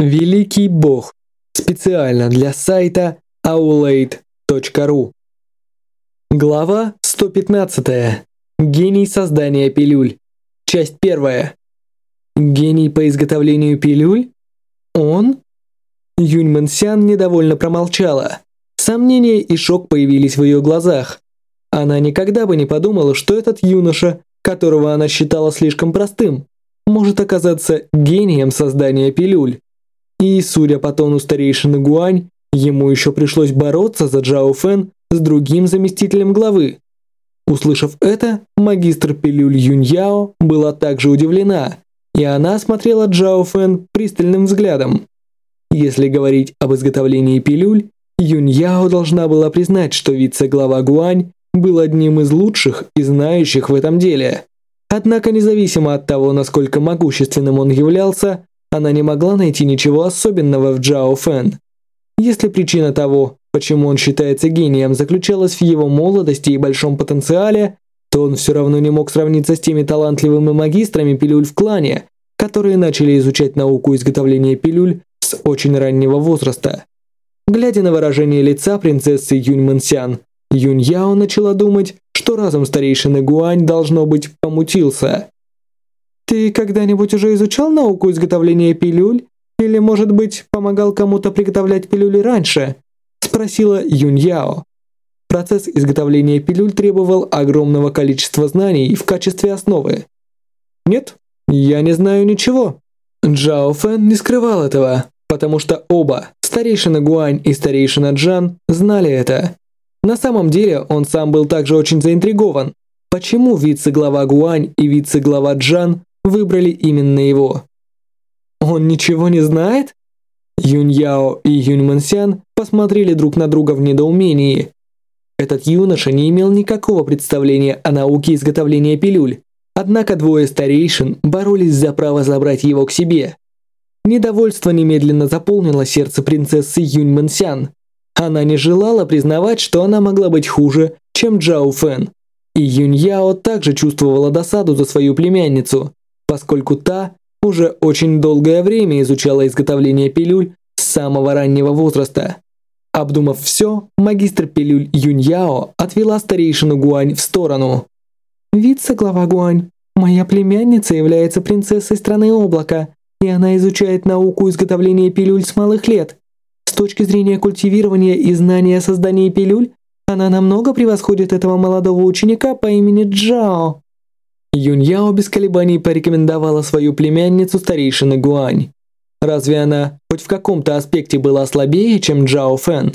Великий Бог. Специально для сайта aulade.ru. Глава 115. Гений создания пилюль. Часть первая. Гений по изготовлению пилюль? Он? Юнь Мэнсян недовольно промолчала. Сомнения и шок появились в ее глазах. Она никогда бы не подумала, что этот юноша, которого она считала слишком простым, может оказаться гением создания пилюль. И, судя по тону старейшины Гуань, ему еще пришлось бороться за Джао Фэн с другим заместителем главы. Услышав это, магистр пилюль Юньяо была также удивлена, и она смотрела Джао Фэн пристальным взглядом. Если говорить об изготовлении пилюль, Юньяо должна была признать, что вице-глава Гуань был одним из лучших и знающих в этом деле. Однако независимо от того, насколько могущественным он являлся, она не могла найти ничего особенного в Джао Фэн. Если причина того, почему он считается гением, заключалась в его молодости и большом потенциале, то он все равно не мог сравниться с теми талантливыми магистрами пилюль в клане, которые начали изучать науку изготовления пилюль с очень раннего возраста. Глядя на выражение лица принцессы Юнь Мэнсян, Юнь Яо начала думать, что разум старейшины Гуань, должно быть, помутился. «Ты когда-нибудь уже изучал науку изготовления пилюль? Или, может быть, помогал кому-то приготовлять пилюли раньше?» спросила Юнь Яо. Процесс изготовления пилюль требовал огромного количества знаний в качестве основы. «Нет, я не знаю ничего». Джао Фэн не скрывал этого, потому что оба, старейшина Гуань и старейшина Джан, знали это. На самом деле он сам был также очень заинтригован, почему вице-глава Гуань и вице-глава Джан выбрали именно его. Он ничего не знает? Юнь Яо и Юнь Мэнсян посмотрели друг на друга в недоумении. Этот юноша не имел никакого представления о науке изготовления пилюль, однако двое старейшин боролись за право забрать его к себе. Недовольство немедленно заполнило сердце принцессы Юнь Мэнсян. Она не желала признавать, что она могла быть хуже, чем Джао Фэн. И Юнь Яо также чувствовала досаду за свою племянницу, поскольку та уже очень долгое время изучала изготовление пилюль с самого раннего возраста. Обдумав все, магистр пилюль Юнь Яо отвела старейшину Гуань в сторону. «Вице-глава Гуань, моя племянница является принцессой страны облака, и она изучает науку изготовления пилюль с малых лет. С точки зрения культивирования и знания о создании пилюль, она намного превосходит этого молодого ученика по имени Джао. Юньяо без колебаний порекомендовала свою племянницу старейшины Гуань. Разве она хоть в каком-то аспекте была слабее, чем Джао Фэн?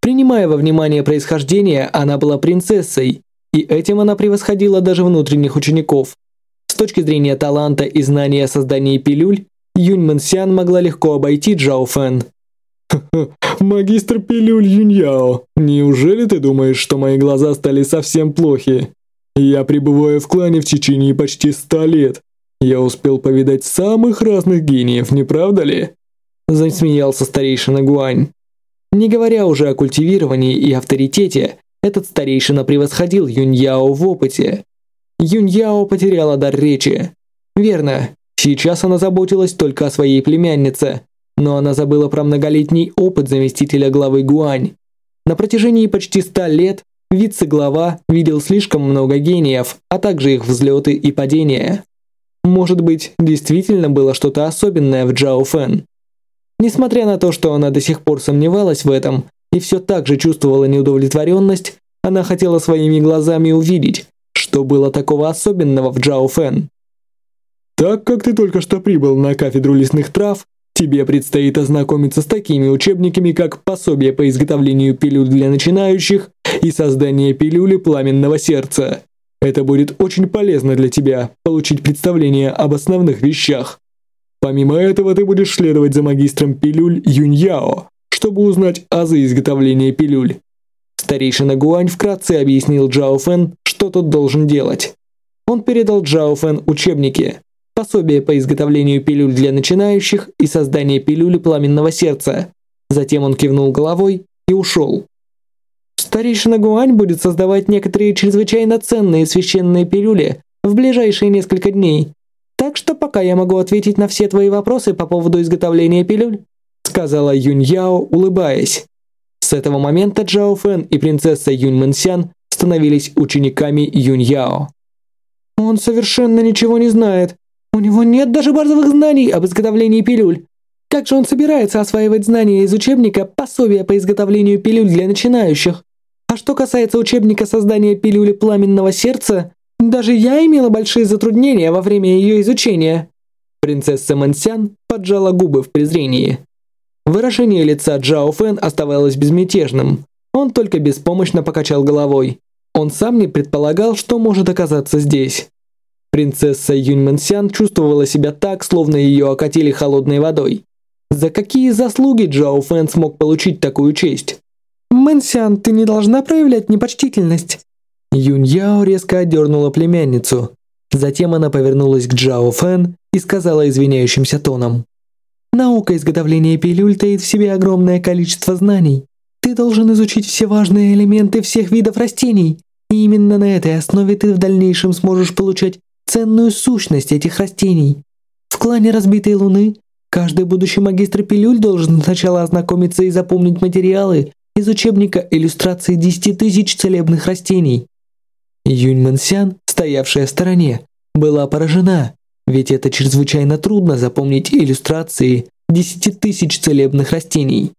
Принимая во внимание происхождение, она была принцессой, и этим она превосходила даже внутренних учеников. С точки зрения таланта и знания о создании пилюль, Юнь Мэнсян могла легко обойти Джао Фэн. магистр пилюль Юньяо, неужели ты думаешь, что мои глаза стали совсем плохи? Я пребываю в клане в течение почти ста лет. Я успел повидать самых разных гениев, не правда ли?» Засмеялся старейшина Гуань. Не говоря уже о культивировании и авторитете, этот старейшина превосходил Юньяо в опыте. Юньяо потеряла дар речи. Верно, сейчас она заботилась только о своей племяннице, но она забыла про многолетний опыт заместителя главы Гуань. На протяжении почти ста лет вице-глава видел слишком много гениев, а также их взлеты и падения. Может быть, действительно было что-то особенное в Джао Фэн. Несмотря на то, что она до сих пор сомневалась в этом и все так же чувствовала неудовлетворенность, она хотела своими глазами увидеть, что было такого особенного в Джао Фэн. Так как ты только что прибыл на кафедру лесных трав, Тебе предстоит ознакомиться с такими учебниками, как «Пособие по изготовлению пилюль для начинающих» и «Создание пилюли пламенного сердца». Это будет очень полезно для тебя получить представление об основных вещах. Помимо этого, ты будешь следовать за магистром пилюль Юньяо, чтобы узнать азы изготовления пилюль. Старейшина Гуань вкратце объяснил Джао Фэн, что тот должен делать. Он передал Джао Фэн учебники, пособие по изготовлению пилюль для начинающих и создание пилюли пламенного сердца. Затем он кивнул головой и ушел. Старейшина Гуань будет создавать некоторые чрезвычайно ценные священные пилюли в ближайшие несколько дней. Так что пока я могу ответить на все твои вопросы по поводу изготовления пилюль, сказала Юнь Яо, улыбаясь. С этого момента Джао Фэн и принцесса Юнь Мэнсян становились учениками Юнь Яо. Он совершенно ничего не знает. У него нет даже базовых знаний об изготовлении пилюль. Как же он собирается осваивать знания из учебника «Пособие по изготовлению пилюль для начинающих»? А что касается учебника создания пилюли пламенного сердца, даже я имела большие затруднения во время ее изучения. Принцесса Мансян поджала губы в презрении. Выражение лица Джао Фэн оставалось безмятежным. Он только беспомощно покачал головой. Он сам не предполагал, что может оказаться здесь. Принцесса Юнь Мэнсян чувствовала себя так, словно ее окатили холодной водой. За какие заслуги Джао Фэн смог получить такую честь? «Мэнсян, ты не должна проявлять непочтительность». Юнь Яо резко одернула племянницу. Затем она повернулась к Джао Фэн и сказала извиняющимся тоном. «Наука изготовления пилюль таит в себе огромное количество знаний. Ты должен изучить все важные элементы всех видов растений, и именно на этой основе ты в дальнейшем сможешь получать ценную сущность этих растений. В клане Разбитой Луны каждый будущий магистр пилюль должен сначала ознакомиться и запомнить материалы из учебника иллюстрации 10 тысяч целебных растений. Юнь Мэнсян, стоявшая в стороне, была поражена, ведь это чрезвычайно трудно запомнить иллюстрации 10 тысяч целебных растений.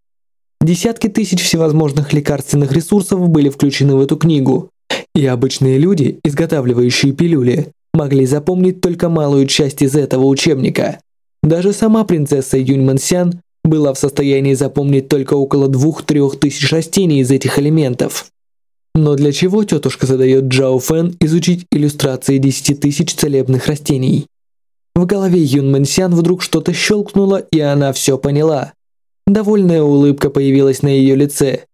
Десятки тысяч всевозможных лекарственных ресурсов были включены в эту книгу, и обычные люди, изготавливающие пилюли, могли запомнить только малую часть из этого учебника. Даже сама принцесса Юнь Мэнсян была в состоянии запомнить только около двух-трех тысяч растений из этих элементов. Но для чего тетушка задает Джао Фэн изучить иллюстрации 10 тысяч целебных растений? В голове Юн Мэнсян вдруг что-то щелкнуло, и она все поняла. Довольная улыбка появилась на ее лице.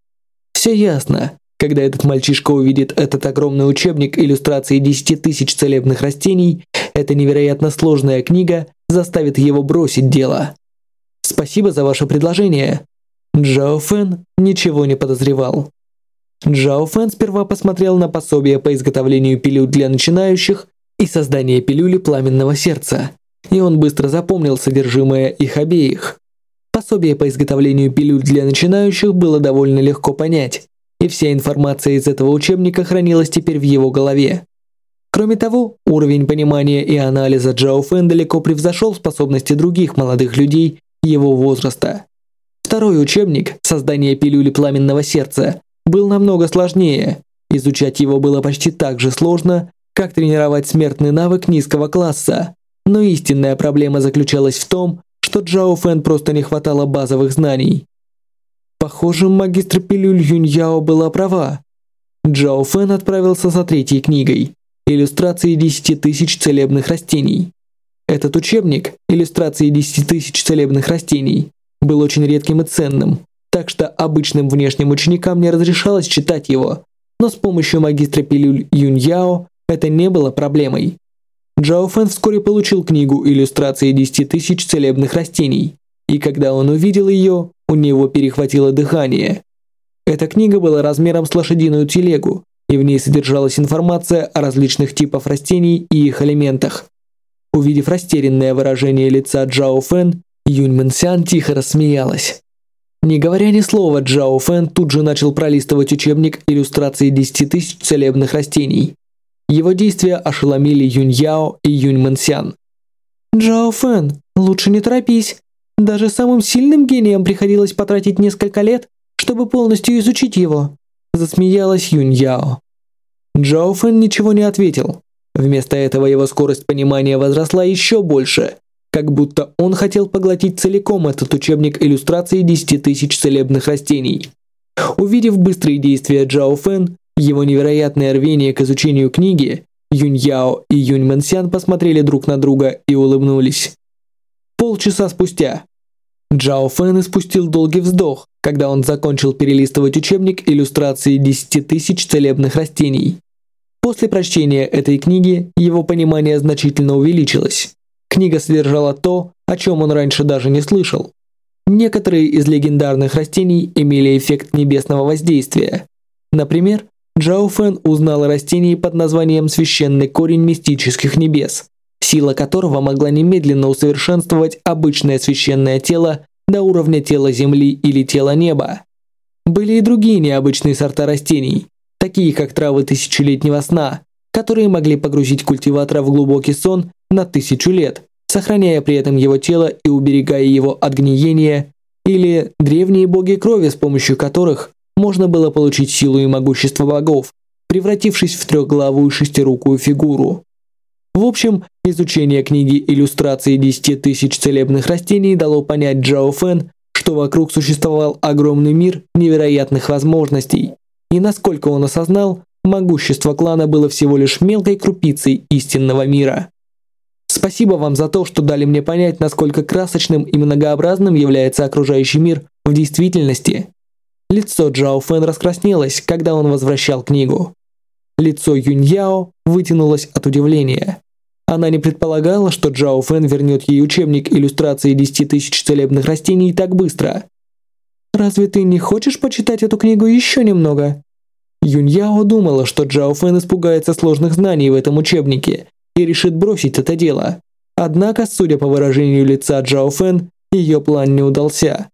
Все ясно. Когда этот мальчишка увидит этот огромный учебник иллюстрации 10 тысяч целебных растений, эта невероятно сложная книга заставит его бросить дело. Спасибо за ваше предложение. Джао Фэн ничего не подозревал. Джао Фэн сперва посмотрел на пособие по изготовлению пилюль для начинающих и создание пилюли пламенного сердца, и он быстро запомнил содержимое их обеих. Пособие по изготовлению пилюль для начинающих было довольно легко понять, и вся информация из этого учебника хранилась теперь в его голове. Кроме того, уровень понимания и анализа Джао Фэн далеко превзошел способности других молодых людей его возраста. Второй учебник «Создание пилюли пламенного сердца» был намного сложнее. Изучать его было почти так же сложно, как тренировать смертный навык низкого класса. Но истинная проблема заключалась в том, что Джао Фэн просто не хватало базовых знаний. Похоже, магистр пилюль Юньяо была права. Джао Фэн отправился за третьей книгой «Иллюстрации 10 тысяч целебных растений». Этот учебник «Иллюстрации 10 тысяч целебных растений» был очень редким и ценным, так что обычным внешним ученикам не разрешалось читать его, но с помощью магистра пилюль Юньяо это не было проблемой. Джао Фэн вскоре получил книгу иллюстрации 10 тысяч целебных растений, и когда он увидел ее, у него перехватило дыхание. Эта книга была размером с лошадиную телегу, и в ней содержалась информация о различных типах растений и их элементах. Увидев растерянное выражение лица Джао Фэн, Юнь Мэнсян тихо рассмеялась. Не говоря ни слова, Джао Фэн тут же начал пролистывать учебник иллюстрации 10 тысяч целебных растений. Его действия ошеломили Юнь Яо и Юнь Мэнсян. «Джао Фэн, лучше не торопись. Даже самым сильным гениям приходилось потратить несколько лет, чтобы полностью изучить его», засмеялась Юнь Яо. Джао Фэн ничего не ответил. Вместо этого его скорость понимания возросла еще больше, как будто он хотел поглотить целиком этот учебник иллюстраций 10 тысяч целебных растений. Увидев быстрые действия Джао Фэн, его невероятное рвение к изучению книги, Юнь Яо и Юнь Мэнсян посмотрели друг на друга и улыбнулись. Полчаса спустя Джао Фэн испустил долгий вздох, когда он закончил перелистывать учебник иллюстрации 10 тысяч целебных растений. После прочтения этой книги его понимание значительно увеличилось. Книга содержала то, о чем он раньше даже не слышал. Некоторые из легендарных растений имели эффект небесного воздействия. Например, Джао Фэн узнал о растении под названием священный корень мистических небес – сила которого могла немедленно усовершенствовать обычное священное тело до уровня тела Земли или тела неба. Были и другие необычные сорта растений, такие как травы тысячелетнего сна, которые могли погрузить культиватора в глубокий сон на тысячу лет, сохраняя при этом его тело и уберегая его от гниения, или древние боги крови, с помощью которых можно было получить силу и могущество богов, превратившись в трехглавую шестирукую фигуру. В общем, изучение книги иллюстрации 10 тысяч целебных растений дало понять Джао Фэн, что вокруг существовал огромный мир невероятных возможностей, и насколько он осознал, могущество клана было всего лишь мелкой крупицей истинного мира. Спасибо вам за то, что дали мне понять, насколько красочным и многообразным является окружающий мир в действительности. Лицо Джао Фэн раскраснелось, когда он возвращал книгу. Лицо Юнь Яо вытянулось от удивления. Она не предполагала, что Джао Фэн вернет ей учебник иллюстрации 10 тысяч целебных растений так быстро. «Разве ты не хочешь почитать эту книгу еще немного?» Юнь Яо думала, что Джао Фэн испугается сложных знаний в этом учебнике и решит бросить это дело. Однако, судя по выражению лица Джао Фэн, ее план не удался.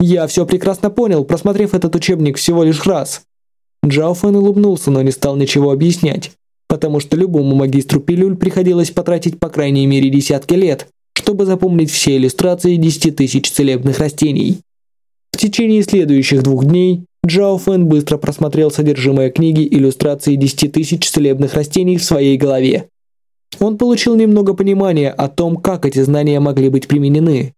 «Я все прекрасно понял, просмотрев этот учебник всего лишь раз». Джао Фэн улыбнулся, но не стал ничего объяснять, потому что любому магистру пилюль приходилось потратить по крайней мере десятки лет, чтобы запомнить все иллюстрации 10 тысяч целебных растений. В течение следующих двух дней Джао Фэн быстро просмотрел содержимое книги иллюстрации 10 тысяч целебных растений в своей голове. Он получил немного понимания о том, как эти знания могли быть применены.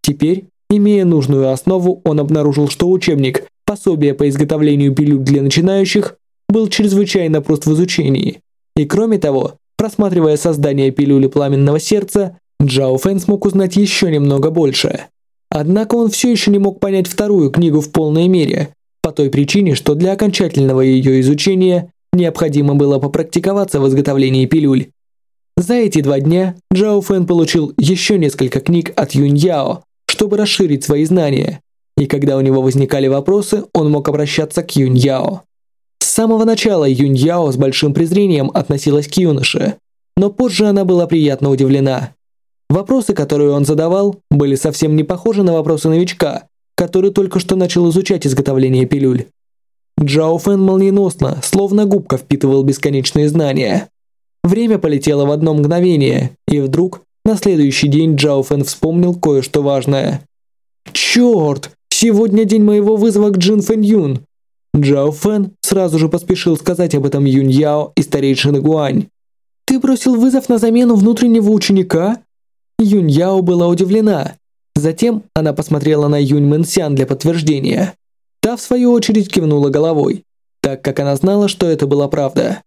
Теперь, имея нужную основу, он обнаружил, что учебник «Пособие по изготовлению пилюль для начинающих» был чрезвычайно прост в изучении. И кроме того, просматривая создание пилюли пламенного сердца, Джао Фэн смог узнать еще немного больше. Однако он все еще не мог понять вторую книгу в полной мере, по той причине, что для окончательного ее изучения необходимо было попрактиковаться в изготовлении пилюль. За эти два дня Джао Фэн получил еще несколько книг от Юнь Яо, чтобы расширить свои знания, и когда у него возникали вопросы, он мог обращаться к Юнь Яо. Самого начала Юнь Яо с большим презрением относилась к юноше, но позже она была приятно удивлена. Вопросы, которые он задавал, были совсем не похожи на вопросы новичка, который только что начал изучать изготовление пилюль. Джао Фэн молниеносно, словно губка впитывал бесконечные знания. Время полетело в одно мгновение, и вдруг на следующий день Джао Фэн вспомнил кое-что важное. «Черт! Сегодня день моего вызова к Джин Фэн Юн!» Джао Фэн сразу же поспешил сказать об этом Юнь Яо и старейшины Гуань. «Ты бросил вызов на замену внутреннего ученика?» Юнь Яо была удивлена. Затем она посмотрела на Юнь Мэнсян для подтверждения. Та, в свою очередь, кивнула головой, так как она знала, что это была правда.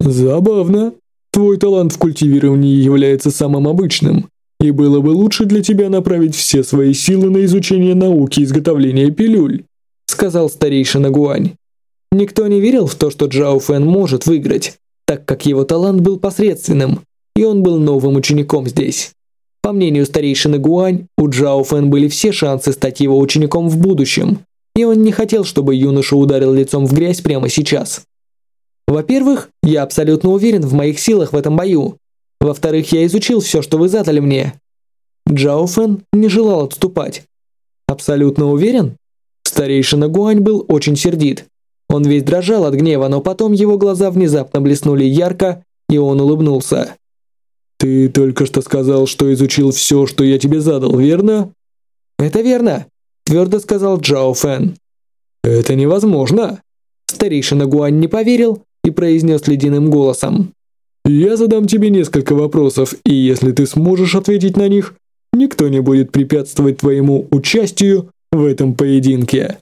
«Забавно», Твой талант в культивировании является самым обычным, и было бы лучше для тебя направить все свои силы на изучение науки изготовления пилюль», сказал старейшина Гуань. Никто не верил в то, что Джао Фэн может выиграть, так как его талант был посредственным, и он был новым учеником здесь. По мнению старейшины Гуань, у Джао Фэн были все шансы стать его учеником в будущем, и он не хотел, чтобы юноша ударил лицом в грязь прямо сейчас. Во-первых, я абсолютно уверен в моих силах в этом бою. Во-вторых, я изучил все, что вы задали мне. Джао Фэн не желал отступать. Абсолютно уверен? Старейшина Гуань был очень сердит. Он весь дрожал от гнева, но потом его глаза внезапно блеснули ярко, и он улыбнулся. «Ты только что сказал, что изучил все, что я тебе задал, верно?» «Это верно», – твердо сказал Джао Фэн. «Это невозможно». Старейшина Гуань не поверил, и произнес ледяным голосом. «Я задам тебе несколько вопросов, и если ты сможешь ответить на них, никто не будет препятствовать твоему участию в этом поединке».